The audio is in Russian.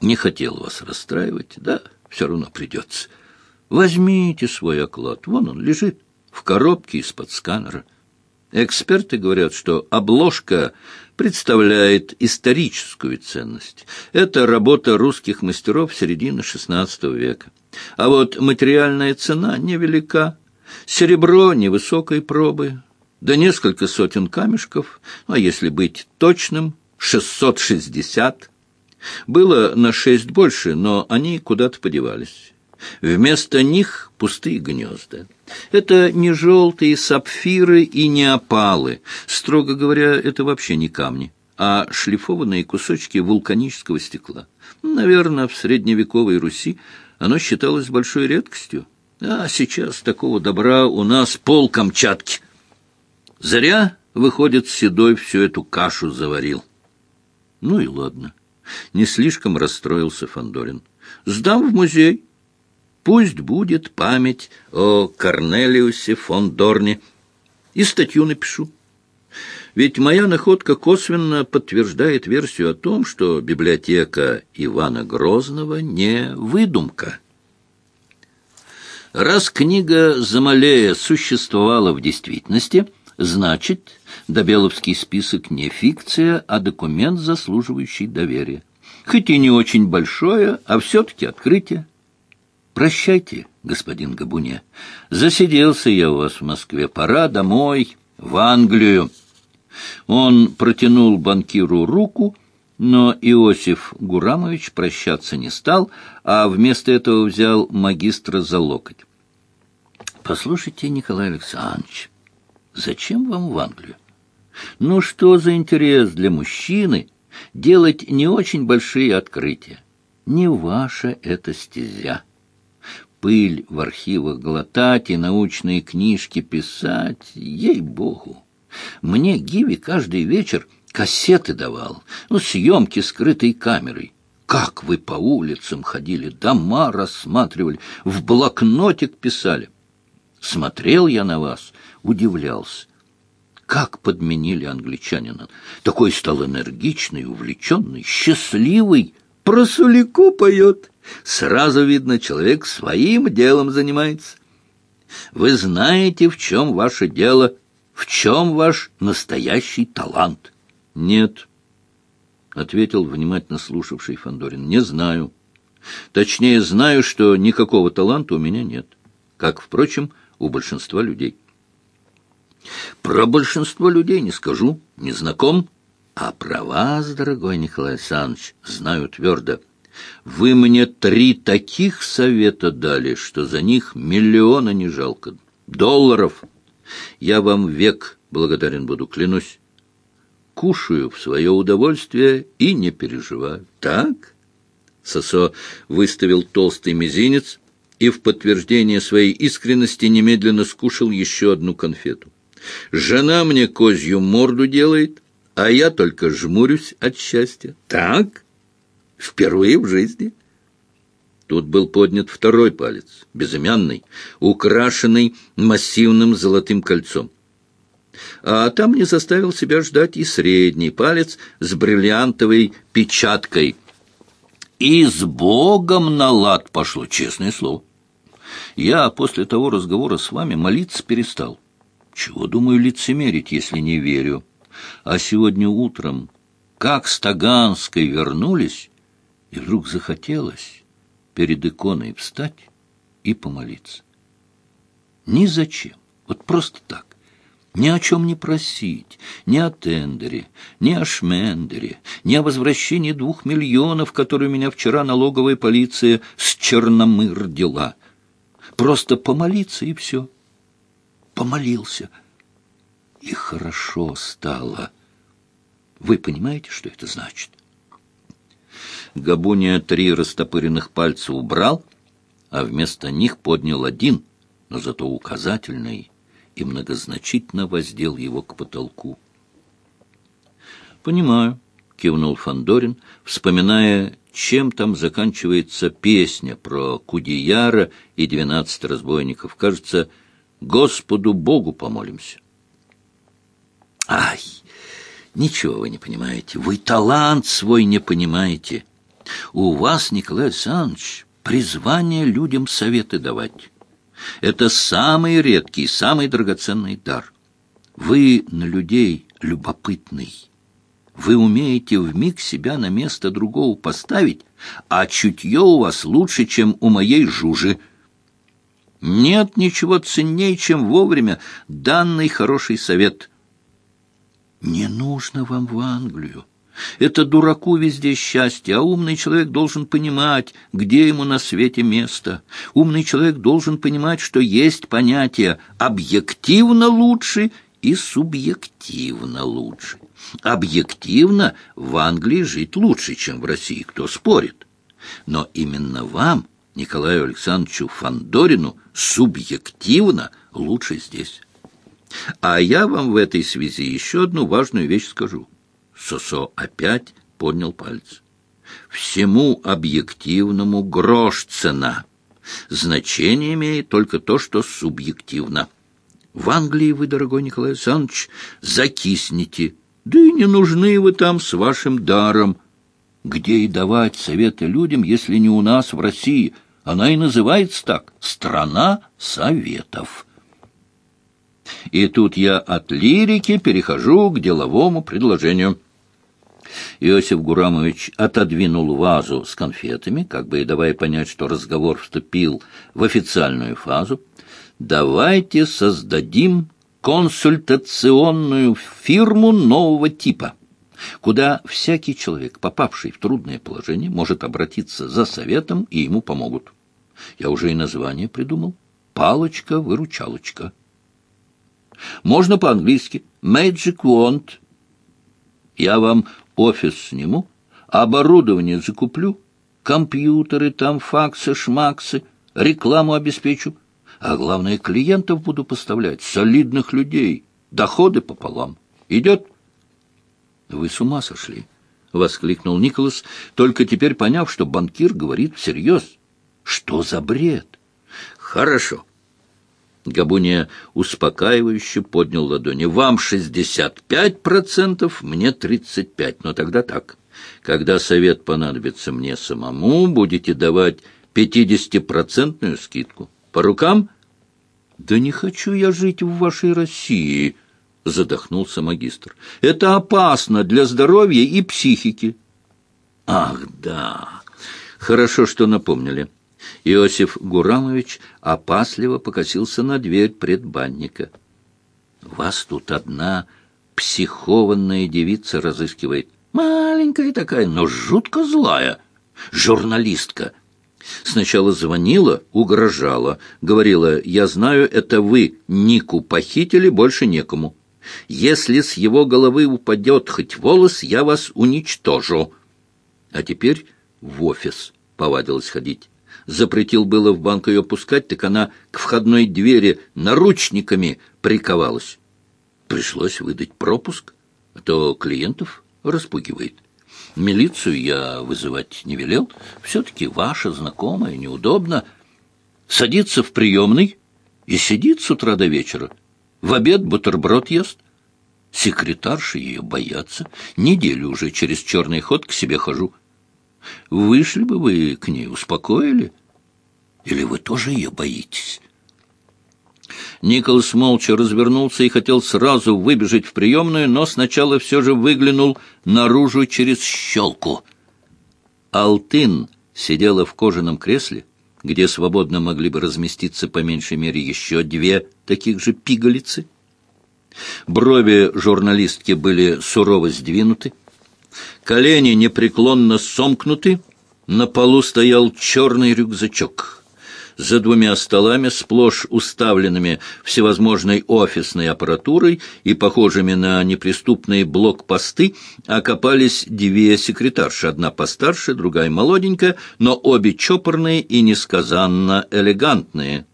Не хотел вас расстраивать, да, все равно придется. Возьмите свой оклад, вон он лежит, в коробке из-под сканера. Эксперты говорят, что обложка представляет историческую ценность. Это работа русских мастеров середины XVI века. А вот материальная цена невелика. Серебро невысокой пробы, да несколько сотен камешков, а если быть точным, 660. Было на шесть больше, но они куда-то подевались. Вместо них пустые гнезда. Это не желтые сапфиры и не опалы. Строго говоря, это вообще не камни, а шлифованные кусочки вулканического стекла. Наверное, в средневековой Руси оно считалось большой редкостью. А сейчас такого добра у нас пол Камчатки. Зря, выходит, Седой всю эту кашу заварил. Ну и ладно. Не слишком расстроился Фандорин. Сдам в музей. Пусть будет память о Корнелиусе фон Дорне. И статью напишу. Ведь моя находка косвенно подтверждает версию о том, что библиотека Ивана Грозного не выдумка. Раз книга Замалея существовала в действительности, значит, Добеловский список не фикция, а документ, заслуживающий доверия. Хоть и не очень большое, а все-таки открытие. Прощайте, господин Габуне. Засиделся я у вас в Москве. Пора домой, в Англию. Он протянул банкиру руку, но Иосиф Гурамович прощаться не стал, а вместо этого взял магистра за локоть. «Послушайте, Николай Александрович, зачем вам в Англию? Ну что за интерес для мужчины делать не очень большие открытия? Не ваша это стезя» пыль в архивах глотать и научные книжки писать, ей-богу. Мне Гиви каждый вечер кассеты давал, ну, съемки скрытой камерой. Как вы по улицам ходили, дома рассматривали, в блокнотик писали. Смотрел я на вас, удивлялся. Как подменили англичанина. Такой стал энергичный, увлеченный, счастливый. Про Сулику поет. Сразу видно, человек своим делом занимается. Вы знаете, в чем ваше дело, в чем ваш настоящий талант? Нет, — ответил внимательно слушавший Фандорин. Не знаю. Точнее, знаю, что никакого таланта у меня нет, как, впрочем, у большинства людей. Про большинство людей не скажу, не знаком, а про вас, дорогой Николай Александрович, знаю твердо — вы мне три таких совета дали, что за них миллиона не жалко. Долларов. Я вам век благодарен буду, клянусь. Кушаю в свое удовольствие и не переживаю. Так? Сосо выставил толстый мизинец и в подтверждение своей искренности немедленно скушал еще одну конфету. Жена мне козью морду делает, а я только жмурюсь от счастья. Так? Впервые в жизни. Тут был поднят второй палец, безымянный, украшенный массивным золотым кольцом. А там не заставил себя ждать и средний палец с бриллиантовой печаткой. И с Богом на лад пошло, честное слово. Я после того разговора с вами молиться перестал. Чего, думаю, лицемерить, если не верю? А сегодня утром, как с Таганской вернулись, и вдруг захотелось перед иконой встать и помолиться. Ни зачем, вот просто так. Ни о чем не просить, ни о тендере, ни о шмендере, ни о возвращении двух миллионов, которые меня вчера налоговая полиция с Черномыр дела. Просто помолиться и все. Помолился. И хорошо стало. Вы понимаете, что это значит? Габуния три растопыренных пальца убрал, а вместо них поднял один, но зато указательный, и многозначительно воздел его к потолку. «Понимаю», — кивнул Фандорин, вспоминая, чем там заканчивается песня про Кудияра и двенадцать разбойников. Кажется, Господу Богу помолимся. «Ай, ничего вы не понимаете, вы талант свой не понимаете». У вас, Николай Александрович, призвание людям советы давать. Это самый редкий, самый драгоценный дар. Вы на людей любопытный. Вы умеете вмиг себя на место другого поставить, а чутье у вас лучше, чем у моей жужи. Нет ничего ценнее, чем вовремя данный хороший совет. Не нужно вам в Англию. Это дураку везде счастье, а умный человек должен понимать, где ему на свете место. Умный человек должен понимать, что есть понятие «объективно лучше» и «субъективно лучше». Объективно в Англии жить лучше, чем в России, кто спорит. Но именно вам, Николаю Александровичу Фандорину, субъективно лучше здесь. А я вам в этой связи еще одну важную вещь скажу. Сосо опять поднял палец. Всему объективному грош цена. Значение имеет только то, что субъективно. В Англии вы, дорогой Николай Александрович, закиснете. Да и не нужны вы там с вашим даром. Где и давать советы людям, если не у нас в России? Она и называется так — «Страна советов». И тут я от лирики перехожу к деловому предложению. Иосиф Гурамович отодвинул вазу с конфетами, как бы и давая понять, что разговор вступил в официальную фазу. «Давайте создадим консультационную фирму нового типа» куда всякий человек, попавший в трудное положение, может обратиться за советом, и ему помогут. Я уже и название придумал. Палочка-выручалочка. Можно по-английски. Magic Wand. Я вам офис сниму, оборудование закуплю, компьютеры там, факсы, шмаксы, рекламу обеспечу. А главное, клиентов буду поставлять, солидных людей, доходы пополам. Идет? Вы с ума сошли? — воскликнул Николас, только теперь поняв, что банкир говорит всерьез. Что за бред? — Хорошо. Габуния успокаивающе поднял ладони. «Вам шестьдесят пять процентов, мне тридцать пять. Но тогда так. Когда совет понадобится мне самому, будете давать пятидесятипроцентную скидку. По рукам?» «Да не хочу я жить в вашей России», — задохнулся магистр. «Это опасно для здоровья и психики». «Ах, да! Хорошо, что напомнили». Иосиф Гурамович опасливо покосился на дверь предбанника. «Вас тут одна психованная девица разыскивает. Маленькая такая, но жутко злая. Журналистка. Сначала звонила, угрожала. Говорила, я знаю, это вы Нику похитили, больше некому. Если с его головы упадет хоть волос, я вас уничтожу. А теперь в офис повадилась ходить запретил было в банк ее пускать, так она к входной двери наручниками приковалась. Пришлось выдать пропуск, а то клиентов распугивает. Милицию я вызывать не велел. Все-таки ваша знакомая, неудобно. Садится в приемный и сидит с утра до вечера. В обед бутерброд ест. Секретарши ее боятся. Неделю уже через черный ход к себе хожу. Вышли бы вы к ней, успокоили? Или вы тоже ее боитесь?» Николас молча развернулся и хотел сразу выбежать в приемную, но сначала все же выглянул наружу через щелку. Алтын сидела в кожаном кресле, где свободно могли бы разместиться по меньшей мере еще две таких же пигалицы. Брови журналистки были сурово сдвинуты, Колени непреклонно сомкнуты, на полу стоял черный рюкзачок. За двумя столами, сплошь уставленными всевозможной офисной аппаратурой и похожими на неприступные блокпосты, окопались две секретарши, одна постарше, другая молоденькая, но обе чопорные и несказанно элегантные.